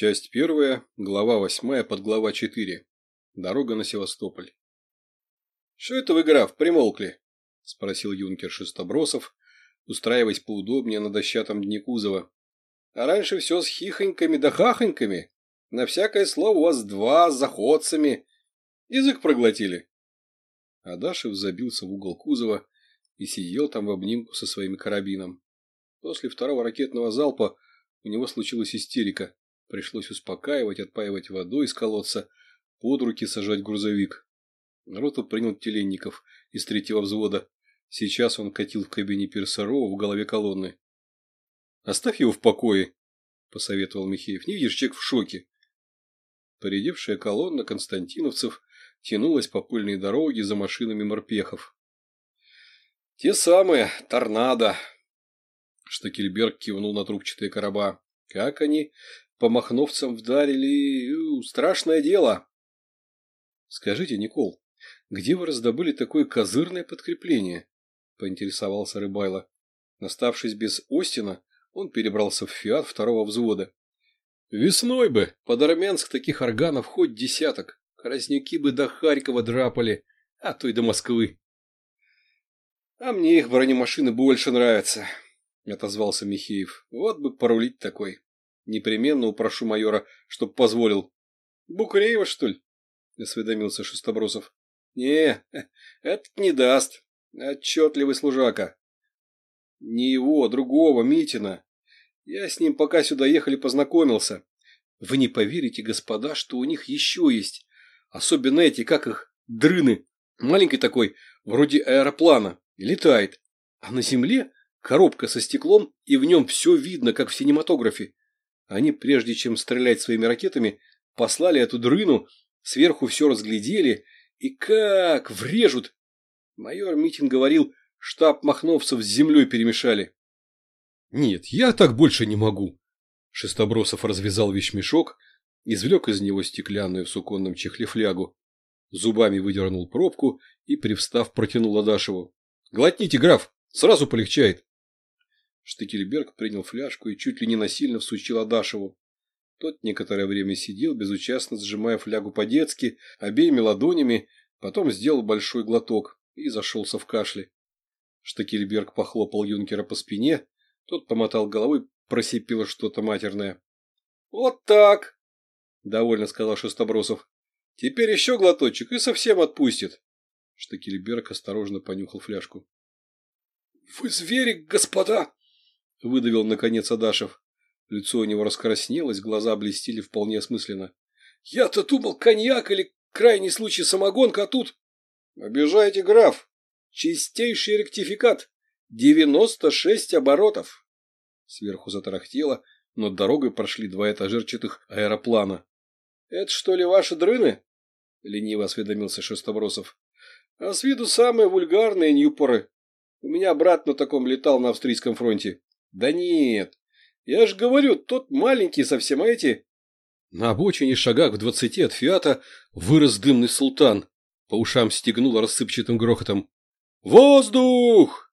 Часть первая, глава восьмая, подглава четыре. Дорога на Севастополь. «Что это вы, граф, примолкли?» – спросил юнкер Шестобросов, устраиваясь поудобнее на дощатом дне кузова. «А раньше все с хихоньками да хахоньками. На всякое слово у вас два с заходцами. Язык проглотили». Адашев забился в угол кузова и сидел там в обнимку со своим карабином. После второго ракетного залпа у него случилась истерика. Пришлось успокаивать, отпаивать водой из колодца, под руки сажать грузовик. Роту принял Теленников из третьего взвода. Сейчас он катил в кабине Персарова в голове колонны. «Оставь его в покое», – посоветовал Михеев. «Не видишь, человек в шоке». Поредевшая колонна константиновцев тянулась по пыльной дороге за машинами морпехов. «Те самые, торнадо!» Штакельберг кивнул на трубчатые короба. «Как они по махновцам вдарили. Страшное дело. Скажите, Никол, где вы раздобыли такое козырное подкрепление? Поинтересовался Рыбайло. Наставшись без Остина, он перебрался в фиат второго взвода. Весной бы под Армянск таких органов хоть десяток. Краснюки бы до Харькова драпали, а то и до Москвы. А мне их бронемашины больше нравятся, отозвался Михеев. Вот бы порулить такой. Непременно упрошу майора, чтоб позволил. Букреева, что ли? Осведомился Шестобросов. Не, этот не даст. Отчетливый служака. Не его, а другого, Митина. Я с ним пока сюда ехали познакомился. Вы не поверите, господа, что у них еще есть. Особенно эти, как их, дрыны. Маленький такой, вроде аэроплана. Летает. А на земле коробка со стеклом, и в нем все видно, как в синематографе. Они, прежде чем стрелять своими ракетами, послали эту дрыну, сверху все разглядели, и как врежут! Майор Митин говорил, штаб махновцев с землей перемешали. Нет, я так больше не могу. Шестобросов развязал вещмешок, извлек из него стеклянную в суконном чехле флягу, зубами выдернул пробку и, привстав, протянул Адашеву. «Глотните, граф, сразу полегчает». Штекельберг принял фляжку и чуть ли не насильно всучил Адашеву. Тот некоторое время сидел, безучастно сжимая флягу по-детски, обеими ладонями, потом сделал большой глоток и зашелся в кашле. Штекельберг похлопал юнкера по спине, тот помотал головой, просипело что-то матерное. — Вот так! — довольно сказал Шестобросов. — Теперь еще глоточек и совсем отпустит. Штекельберг осторожно понюхал фляжку. — Вы звери, господа! – выдавил наконец Адашев. Лицо у него раскраснелось, глаза блестели вполне осмысленно. «Я-то думал, коньяк или крайний случай самогонка, а тут...» «Обижаете, граф! Чистейший ректификат! Девяносто шесть оборотов!» Сверху затарахтело, но дорогой прошли два этажерчатых аэроплана. «Это что ли ваши дрыны?» — лениво осведомился Шестобросов. «А с виду самые вульгарные ньюпоры. У меня брат на таком летал на австрийском фронте. Да нет, я же говорю, тот маленький совсем, а эти... На обочине шагах в двадцати от Фиата вырос дымный султан. По ушам стегнуло рассыпчатым грохотом. «Воздух!»